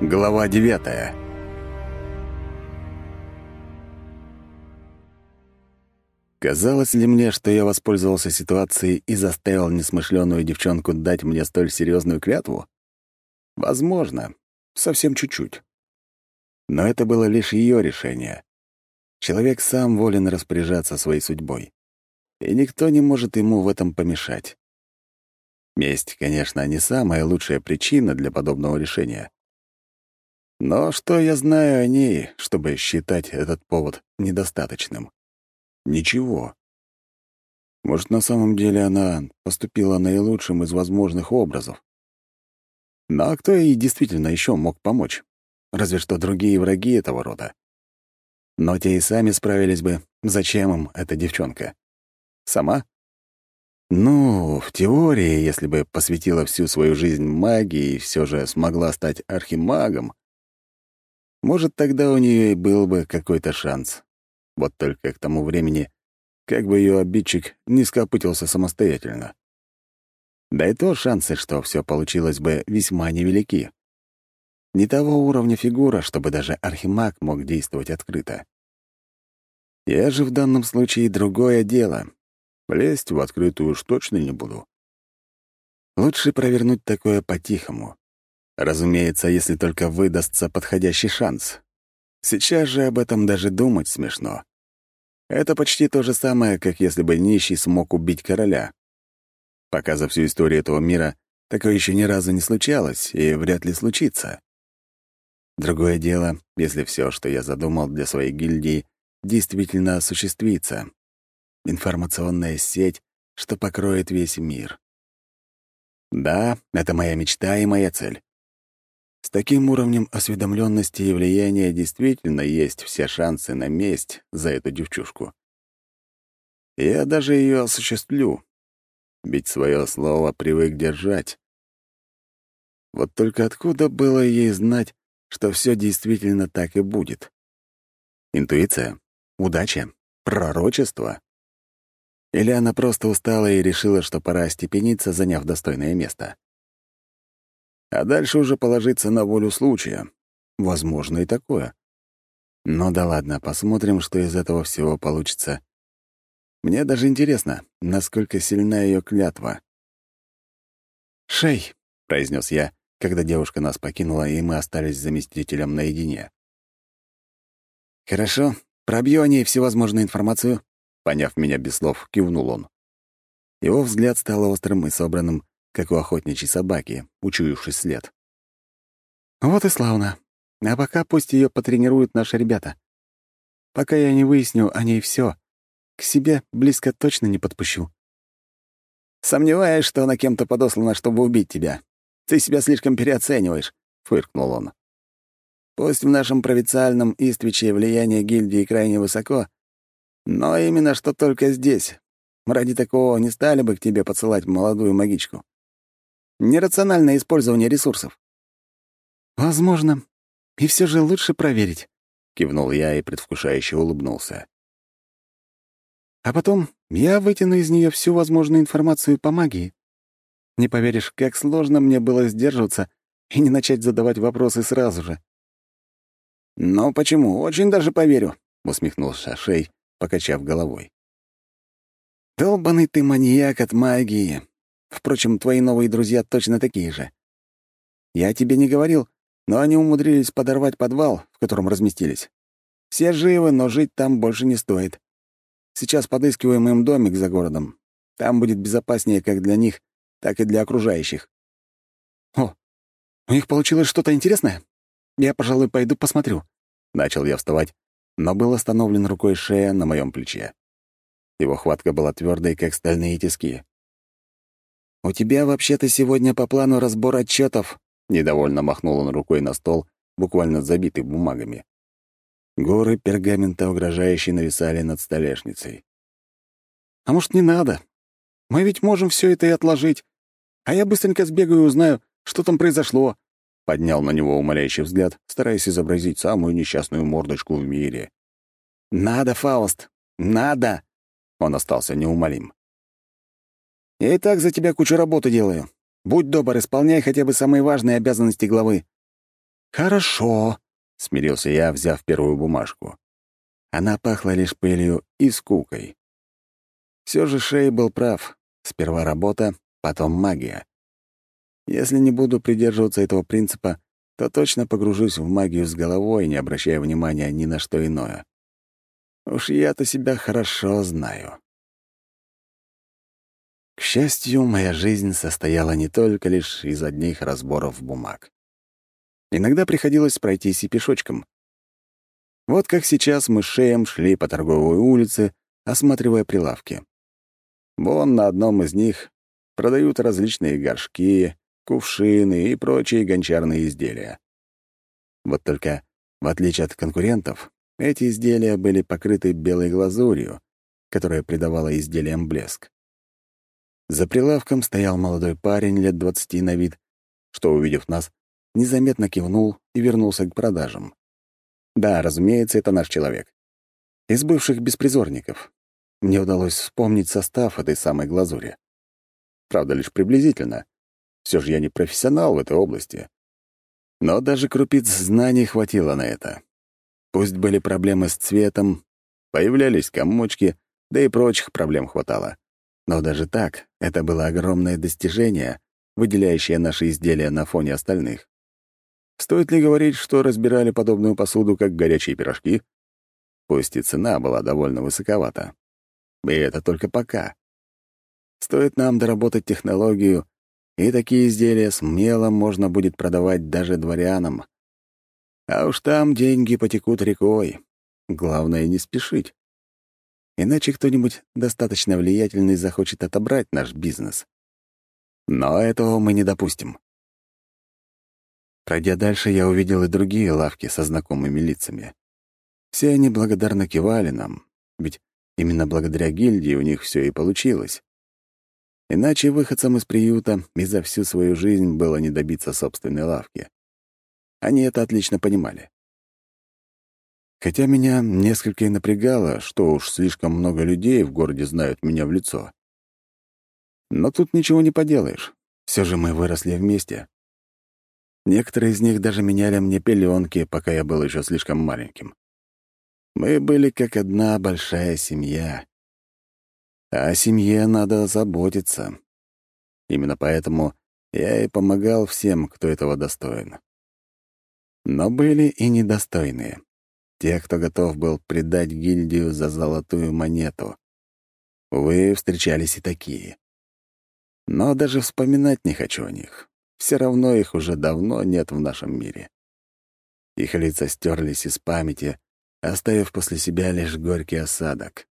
Глава девятая Казалось ли мне, что я воспользовался ситуацией и заставил несмышленную девчонку дать мне столь серьезную клятву? Возможно, совсем чуть-чуть. Но это было лишь ее решение. Человек сам волен распоряжаться своей судьбой, и никто не может ему в этом помешать. Месть, конечно, не самая лучшая причина для подобного решения. Но что я знаю о ней, чтобы считать этот повод недостаточным? Ничего. Может, на самом деле она поступила наилучшим из возможных образов. Но кто ей действительно еще мог помочь? Разве что другие враги этого рода. Но те и сами справились бы. Зачем им эта девчонка? Сама? Ну, в теории, если бы посвятила всю свою жизнь магии и все же смогла стать архимагом, может, тогда у нее и был бы какой-то шанс. Вот только к тому времени, как бы ее обидчик не скопытился самостоятельно. Да и то шансы, что все получилось бы, весьма невелики. Не того уровня фигура, чтобы даже архимаг мог действовать открыто. Я же в данном случае другое дело. Лезть в открытую уж точно не буду. Лучше провернуть такое по-тихому. Разумеется, если только выдастся подходящий шанс. Сейчас же об этом даже думать смешно. Это почти то же самое, как если бы нищий смог убить короля. Пока за всю историю этого мира такое еще ни разу не случалось и вряд ли случится. Другое дело, если все, что я задумал для своей гильдии, действительно осуществится. Информационная сеть, что покроет весь мир. Да, это моя мечта и моя цель. С таким уровнем осведомленности и влияния действительно есть все шансы на месть за эту девчушку. Я даже ее осуществлю, ведь свое слово привык держать. Вот только откуда было ей знать, что все действительно так и будет? Интуиция? Удача? Пророчество? Или она просто устала и решила, что пора остепениться, заняв достойное место? А дальше уже положиться на волю случая. Возможно и такое. Ну да ладно, посмотрим, что из этого всего получится. Мне даже интересно, насколько сильна ее клятва. «Шей», — произнес я, когда девушка нас покинула, и мы остались с заместителем наедине. «Хорошо, пробью о ней всевозможную информацию», — поняв меня без слов, кивнул он. Его взгляд стал острым и собранным, как у охотничьей собаки, учуявший след. «Вот и славно. А пока пусть ее потренируют наши ребята. Пока я не выясню о ней все, к себе близко точно не подпущу». «Сомневаюсь, что она кем-то подослана, чтобы убить тебя. Ты себя слишком переоцениваешь», — фыркнул он. «Пусть в нашем провинциальном Иствиче влияние гильдии крайне высоко, но именно что только здесь. Ради такого не стали бы к тебе подсылать молодую магичку. Нерациональное использование ресурсов. «Возможно. И все же лучше проверить», — кивнул я и предвкушающе улыбнулся. «А потом я вытяну из нее всю возможную информацию по магии. Не поверишь, как сложно мне было сдерживаться и не начать задавать вопросы сразу же». «Ну почему? Очень даже поверю», — усмехнулся Шей, покачав головой. «Долбанный ты маньяк от магии. Впрочем, твои новые друзья точно такие же. Я тебе не говорил, но они умудрились подорвать подвал, в котором разместились. Все живы, но жить там больше не стоит. Сейчас подыскиваем им домик за городом. Там будет безопаснее как для них, так и для окружающих. О, у них получилось что-то интересное? Я, пожалуй, пойду посмотрю. Начал я вставать, но был остановлен рукой шея на моем плече. Его хватка была твердой, как стальные тиски. «У тебя вообще-то сегодня по плану разбор отчетов, недовольно махнул он рукой на стол, буквально забитый бумагами. Горы пергамента угрожающе нависали над столешницей. «А может, не надо? Мы ведь можем все это и отложить. А я быстренько сбегаю и узнаю, что там произошло», — поднял на него умоляющий взгляд, стараясь изобразить самую несчастную мордочку в мире. «Надо, Фауст, надо!» Он остался неумолим. Я и так за тебя кучу работы делаю. Будь добр, исполняй хотя бы самые важные обязанности главы». «Хорошо», — смирился я, взяв первую бумажку. Она пахла лишь пылью и скукой. Все же Шей был прав. Сперва работа, потом магия. Если не буду придерживаться этого принципа, то точно погружусь в магию с головой, не обращая внимания ни на что иное. Уж я-то себя хорошо знаю. К счастью, моя жизнь состояла не только лишь из одних разборов бумаг. Иногда приходилось пройтись и пешочком. Вот как сейчас мы Шеем шли по торговой улице, осматривая прилавки. Вон на одном из них продают различные горшки, кувшины и прочие гончарные изделия. Вот только, в отличие от конкурентов, эти изделия были покрыты белой глазурью, которая придавала изделиям блеск. За прилавком стоял молодой парень лет двадцати на вид, что, увидев нас, незаметно кивнул и вернулся к продажам. Да, разумеется, это наш человек. Из бывших беспризорников. Мне удалось вспомнить состав этой самой глазури. Правда, лишь приблизительно. Все же я не профессионал в этой области. Но даже крупиц знаний хватило на это. Пусть были проблемы с цветом, появлялись комочки, да и прочих проблем хватало. Но даже так, это было огромное достижение, выделяющее наши изделия на фоне остальных. Стоит ли говорить, что разбирали подобную посуду, как горячие пирожки? Пусть и цена была довольно высоковата. И это только пока. Стоит нам доработать технологию, и такие изделия смело можно будет продавать даже дворянам. А уж там деньги потекут рекой. Главное — не спешить. Иначе кто-нибудь достаточно влиятельный захочет отобрать наш бизнес. Но этого мы не допустим. Пройдя дальше, я увидел и другие лавки со знакомыми лицами. Все они благодарно кивали нам, ведь именно благодаря гильдии у них все и получилось. Иначе выходцам из приюта и за всю свою жизнь было не добиться собственной лавки. Они это отлично понимали. Хотя меня несколько и напрягало, что уж слишком много людей в городе знают меня в лицо. Но тут ничего не поделаешь. Все же мы выросли вместе, Некоторые из них даже меняли мне пеленки, пока я был еще слишком маленьким. Мы были как одна большая семья. А о семье надо заботиться. Именно поэтому я и помогал всем, кто этого достоин. Но были и недостойные. Те, кто готов был предать гильдию за золотую монету. Вы встречались и такие. Но даже вспоминать не хочу о них. Все равно их уже давно нет в нашем мире. Их лица стерлись из памяти, оставив после себя лишь горький осадок.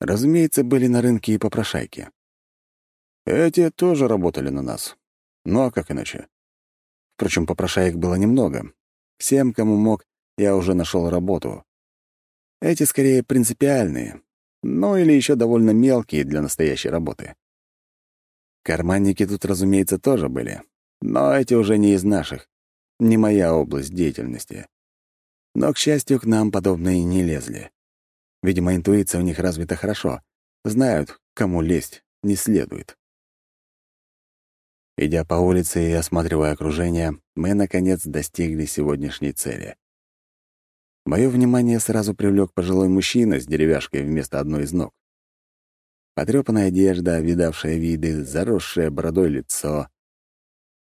Разумеется, были на рынке и попрошайки. Эти тоже работали на нас. Ну а как иначе? Впрочем, попрошаек было немного. Всем, кому мог, я уже нашел работу. Эти скорее принципиальные, ну или еще довольно мелкие для настоящей работы. Карманники тут, разумеется, тоже были. Но эти уже не из наших. Не моя область деятельности. Но, к счастью, к нам подобные не лезли. Видимо, интуиция у них развита хорошо. Знают, кому лезть не следует. Идя по улице и осматривая окружение, мы, наконец, достигли сегодняшней цели. Мое внимание сразу привлек пожилой мужчина с деревяшкой вместо одной из ног. Потрёпанная одежда, видавшая виды, заросшее бородой лицо.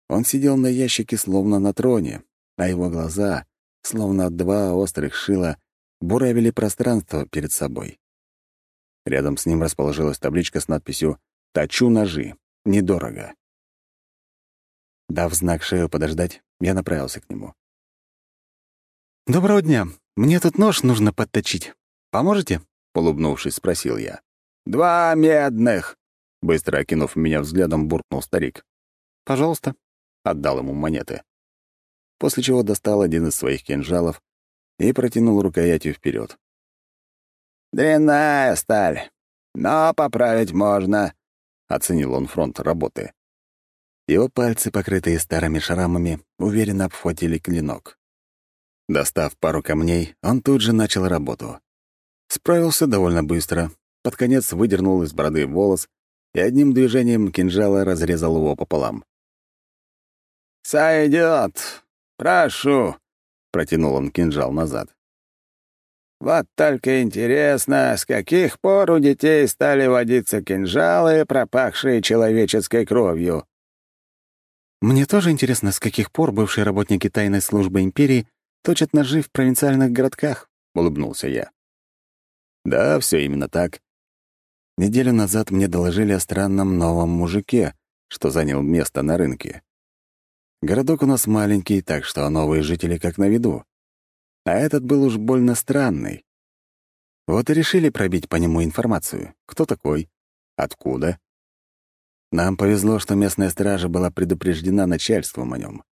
Он сидел на ящике, словно на троне, а его глаза, словно два острых шила, буравили пространство перед собой. Рядом с ним расположилась табличка с надписью «Точу ножи. Недорого». Дав знак шею подождать, я направился к нему. «Доброго дня. Мне тут нож нужно подточить. Поможете?» — улыбнувшись, спросил я. «Два медных!» — быстро окинув меня взглядом, буркнул старик. «Пожалуйста», — отдал ему монеты. После чего достал один из своих кинжалов и протянул рукоятью вперед. «Дрянная сталь, но поправить можно», — оценил он фронт работы. Его пальцы, покрытые старыми шрамами, уверенно обхватили клинок. Достав пару камней, он тут же начал работу. Справился довольно быстро, под конец выдернул из бороды волос и одним движением кинжала разрезал его пополам. «Сойдет!» прошу», — протянул он кинжал назад. «Вот только интересно, с каких пор у детей стали водиться кинжалы, пропахшие человеческой кровью?» «Мне тоже интересно, с каких пор бывшие работники тайной службы империи точат ножи в провинциальных городках», — улыбнулся я. «Да, все именно так. Неделю назад мне доложили о странном новом мужике, что занял место на рынке. Городок у нас маленький, так что новые жители как на виду. А этот был уж больно странный. Вот и решили пробить по нему информацию. Кто такой? Откуда? Нам повезло, что местная стража была предупреждена начальством о нем.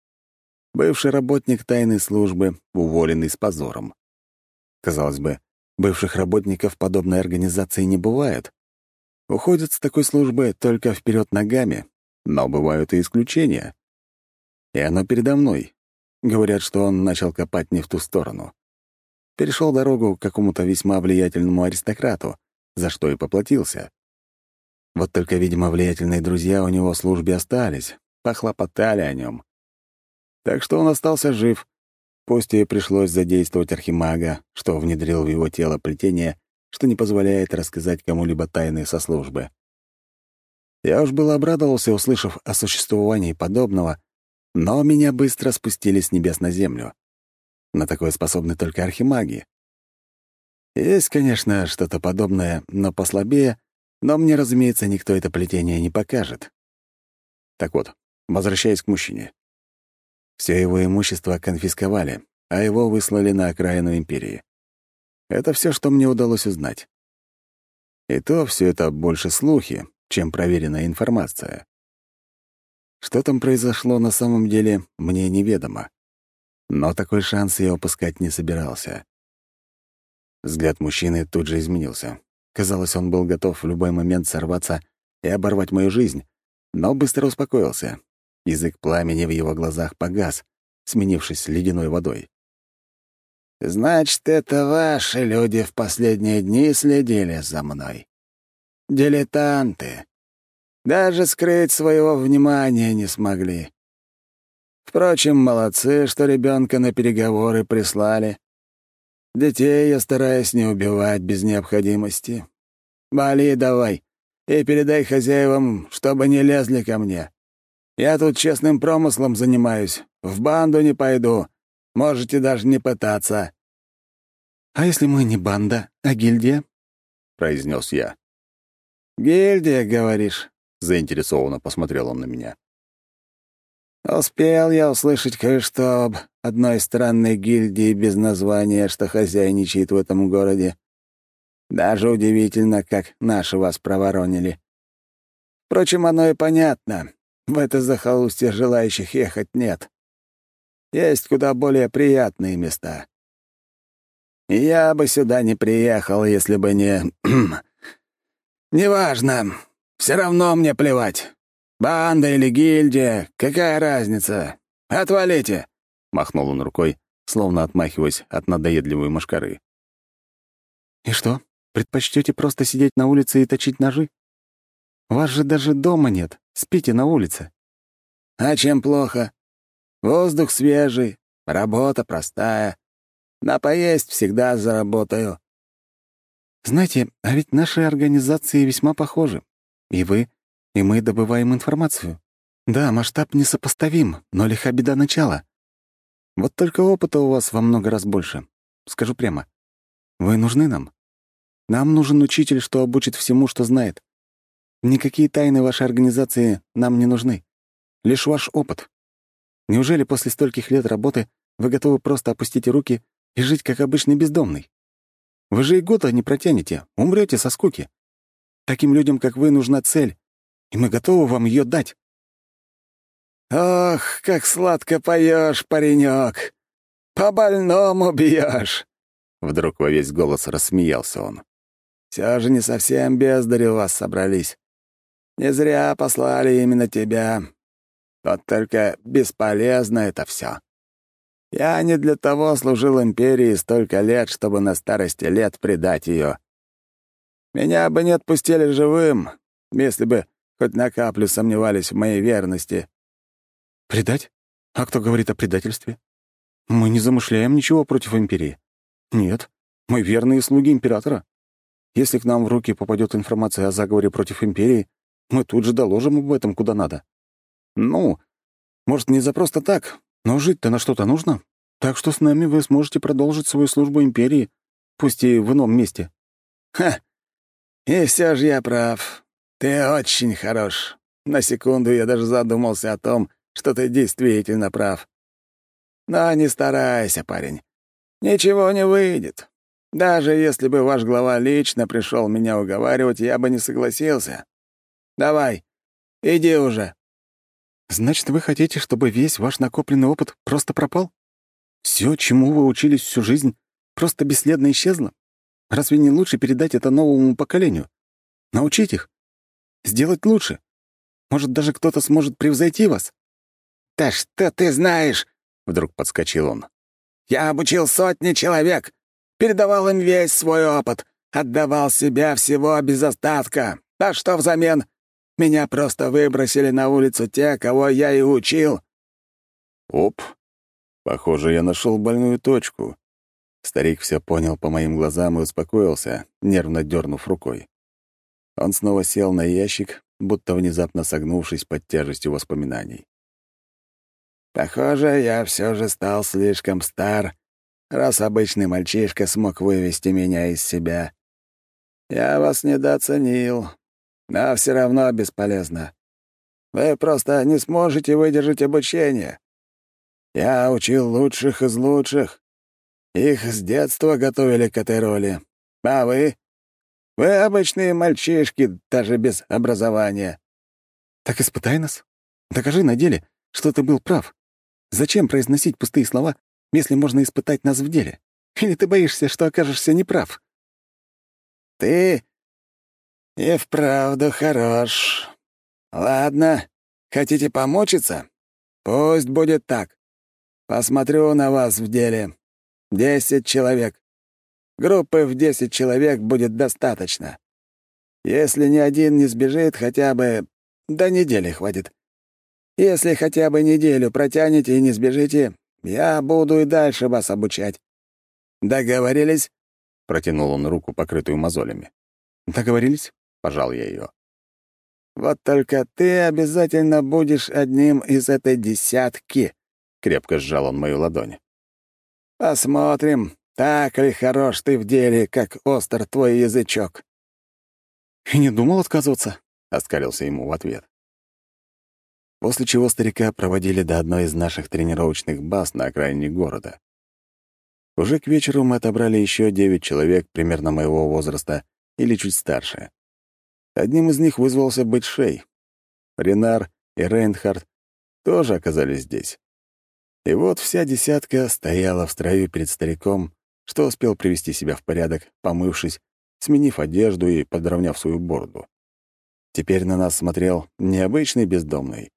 Бывший работник тайной службы, уволенный с позором. Казалось бы, бывших работников подобной организации не бывает. Уходят с такой службы только вперед ногами, но бывают и исключения. И оно передо мной. Говорят, что он начал копать не в ту сторону. Перешел дорогу к какому-то весьма влиятельному аристократу, за что и поплатился. Вот только, видимо, влиятельные друзья у него в службе остались, похлопотали о нем. Так что он остался жив, пусть и пришлось задействовать архимага, что внедрил в его тело плетение, что не позволяет рассказать кому-либо тайны со службы. Я уж было обрадовался, услышав о существовании подобного, но меня быстро спустили с небес на землю. На такое способны только архимаги. Есть, конечно, что-то подобное, но послабее, но мне, разумеется, никто это плетение не покажет. Так вот, возвращаясь к мужчине. Все его имущество конфисковали, а его выслали на окраину империи. Это все, что мне удалось узнать. И то все это больше слухи, чем проверенная информация. Что там произошло на самом деле, мне неведомо. Но такой шанс я упускать не собирался. Взгляд мужчины тут же изменился. Казалось, он был готов в любой момент сорваться и оборвать мою жизнь, но быстро успокоился. Язык пламени в его глазах погас, сменившись ледяной водой. «Значит, это ваши люди в последние дни следили за мной. Дилетанты. Даже скрыть своего внимания не смогли. Впрочем, молодцы, что ребенка на переговоры прислали. Детей я стараюсь не убивать без необходимости. Вали давай и передай хозяевам, чтобы не лезли ко мне. Я тут честным промыслом занимаюсь, в банду не пойду. Можете даже не пытаться». «А если мы не банда, а гильдия?» — произнес я. «Гильдия, говоришь?» — заинтересованно посмотрел он на меня. «Успел я услышать кое-что об одной странной гильдии без названия, что хозяйничает в этом городе. Даже удивительно, как наши вас проворонили. Впрочем, оно и понятно. В это захолустье желающих ехать нет. Есть куда более приятные места. Я бы сюда не приехал, если бы не... Неважно. Все равно мне плевать. Банда или гильдия, какая разница? Отвалите!» Махнул он рукой, словно отмахиваясь от надоедливой мошкары. «И что, предпочтете просто сидеть на улице и точить ножи? Вас же даже дома нет, спите на улице». «А чем плохо? Воздух свежий, работа простая. На поесть всегда заработаю». «Знаете, а ведь наши организации весьма похожи. И вы, и мы добываем информацию. Да, масштаб несопоставим, но лиха беда начала. Вот только опыта у вас во много раз больше. Скажу прямо. Вы нужны нам. Нам нужен учитель, что обучит всему, что знает. Никакие тайны вашей организации нам не нужны. Лишь ваш опыт. Неужели после стольких лет работы вы готовы просто опустить руки и жить как обычный бездомный? Вы же и года не протянете, умрете со скуки. Таким людям, как вы, нужна цель, и мы готовы вам ее дать. «Ох, как сладко поешь, паренек! По-больному бьешь!» Вдруг во весь голос рассмеялся он. «Все же не совсем бездари у вас собрались. Не зря послали именно тебя. Вот только бесполезно это все. Я не для того служил империи столько лет, чтобы на старости лет предать ее. Меня бы не отпустили живым, если бы хоть на каплю сомневались в моей верности. «Предать? А кто говорит о предательстве?» Мы не замышляем ничего против Империи. Нет, мы верные слуги Императора. Если к нам в руки попадет информация о заговоре против Империи, мы тут же доложим об этом куда надо. Ну, может, не за просто так, но жить-то на что-то нужно. Так что с нами вы сможете продолжить свою службу Империи, пусть и в ином месте». «Ха! И все же я прав. Ты очень хорош. На секунду я даже задумался о том, что ты действительно прав. Но не старайся, парень. Ничего не выйдет. Даже если бы ваш глава лично пришел меня уговаривать, я бы не согласился. Давай, иди уже». «Значит, вы хотите, чтобы весь ваш накопленный опыт просто пропал?» Все, чему вы учились всю жизнь, просто бесследно исчезло? Разве не лучше передать это новому поколению? Научить их? Сделать лучше? Может, даже кто-то сможет превзойти вас?» «Да что ты знаешь?» — вдруг подскочил он. «Я обучил сотни человек, передавал им весь свой опыт, отдавал себя всего без остатка. А что взамен? Меня просто выбросили на улицу те, кого я и учил». «Оп, Похоже, я нашел больную точку. Старик все понял по моим глазам и успокоился, нервно дернув рукой. Он снова сел на ящик, будто внезапно согнувшись под тяжестью воспоминаний. «Похоже, я все же стал слишком стар, раз обычный мальчишка смог вывести меня из себя. Я вас недооценил, но все равно бесполезно. Вы просто не сможете выдержать обучение. Я учил лучших из лучших. Их с детства готовили к этой роли. А вы? Вы обычные мальчишки, даже без образования. Так испытай нас. Докажи на деле, что ты был прав. Зачем произносить пустые слова, если можно испытать нас в деле? Или ты боишься, что окажешься неправ? Ты и вправду хорош. Ладно, хотите помучиться? Пусть будет так. Посмотрю на вас в деле. Десять человек. Группы в десять человек будет достаточно. Если ни один не сбежит, хотя бы до недели хватит. Если хотя бы неделю протянете и не сбежите, я буду и дальше вас обучать. Договорились?» Протянул он руку, покрытую мозолями. «Договорились?» — пожал я ее. «Вот только ты обязательно будешь одним из этой десятки», — крепко сжал он мою ладонь. «Посмотрим, так ли хорош ты в деле, как остр твой язычок». «И не думал отказываться», — оскалился ему в ответ. После чего старика проводили до одной из наших тренировочных баз на окраине города. Уже к вечеру мы отобрали еще девять человек примерно моего возраста или чуть старше. Одним из них вызвался быть Шей. Ренар и Рейнхард тоже оказались здесь. И вот вся десятка стояла в строю перед стариком, что успел привести себя в порядок, помывшись, сменив одежду и подровняв свою бороду. Теперь на нас смотрел не обычный бездомный,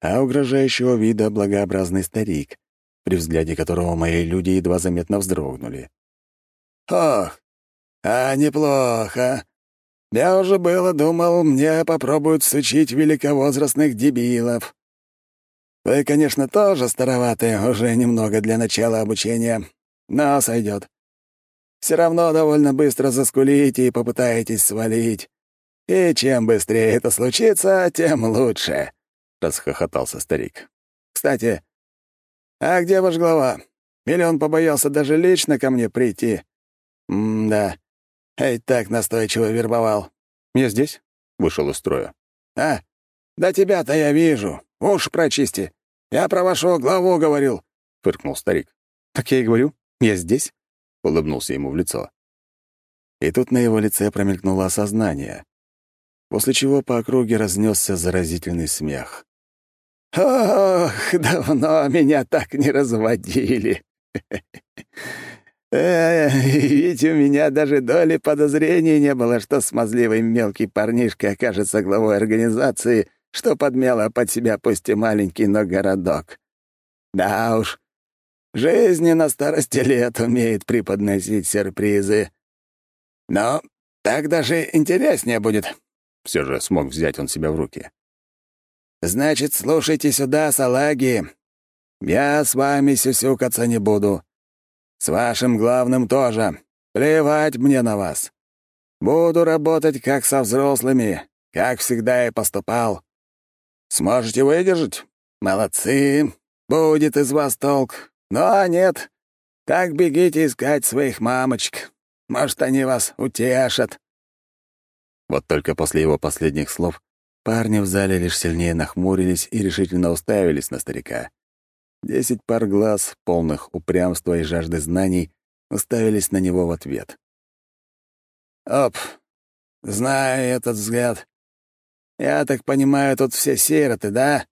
а угрожающего вида благообразный старик, при взгляде которого мои люди едва заметно вздрогнули. «Ох, а неплохо. Я уже было думал, мне попробуют сучить великовозрастных дебилов. Вы, конечно, тоже староваты уже немного для начала обучения, но сойдет. Все равно довольно быстро заскулите и попытаетесь свалить. И чем быстрее это случится, тем лучше», — расхохотался старик. «Кстати, а где ваш глава? Или он побоялся даже лично ко мне прийти? Эй, так настойчиво вербовал». «Я здесь?» — вышел из строя. «А, да тебя-то я вижу. Уж прочисти. Я про вашего главу говорил», — фыркнул старик. «Так я и говорю. Я здесь», — улыбнулся ему в лицо. И тут на его лице промелькнуло осознание, после чего по округе разнесся заразительный смех. «Ох, давно меня так не разводили. ведь у меня даже доли подозрений не было, что смазливый мелкий парнишка окажется главой организации, что подмела под себя пусть и маленький, но городок. Да уж, жизнь на старости лет умеет преподносить сюрпризы. Но так даже интереснее будет. Все же смог взять он себя в руки. «Значит, слушайте сюда, салаги. Я с вами сюсюкаться не буду. С вашим главным тоже. Плевать мне на вас. Буду работать как со взрослыми, как всегда и поступал. Сможете выдержать? Молодцы. Будет из вас толк. Но нет. Так бегите искать своих мамочек. Может, они вас утешат. Вот только после его последних слов парни в зале лишь сильнее нахмурились и решительно уставились на старика. Десять пар глаз, полных упрямства и жажды знаний, уставились на него в ответ. «Оп, знаю этот взгляд. Я так понимаю, тут все сироты, да?»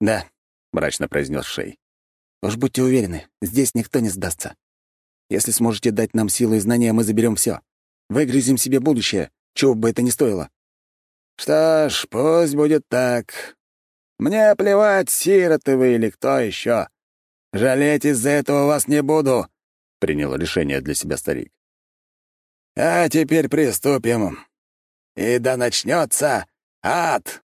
«Да», — мрачно произнес Шей. «Уж будьте уверены, здесь никто не сдастся. Если сможете дать нам силу и знания, мы заберем все. Выгрызем себе будущее, чего бы это ни стоило». «Что ж, пусть будет так. Мне плевать, сироты вы или кто еще. Жалеть из-за этого вас не буду», — принял решение для себя старик. «А теперь приступим. И да начнется ад!»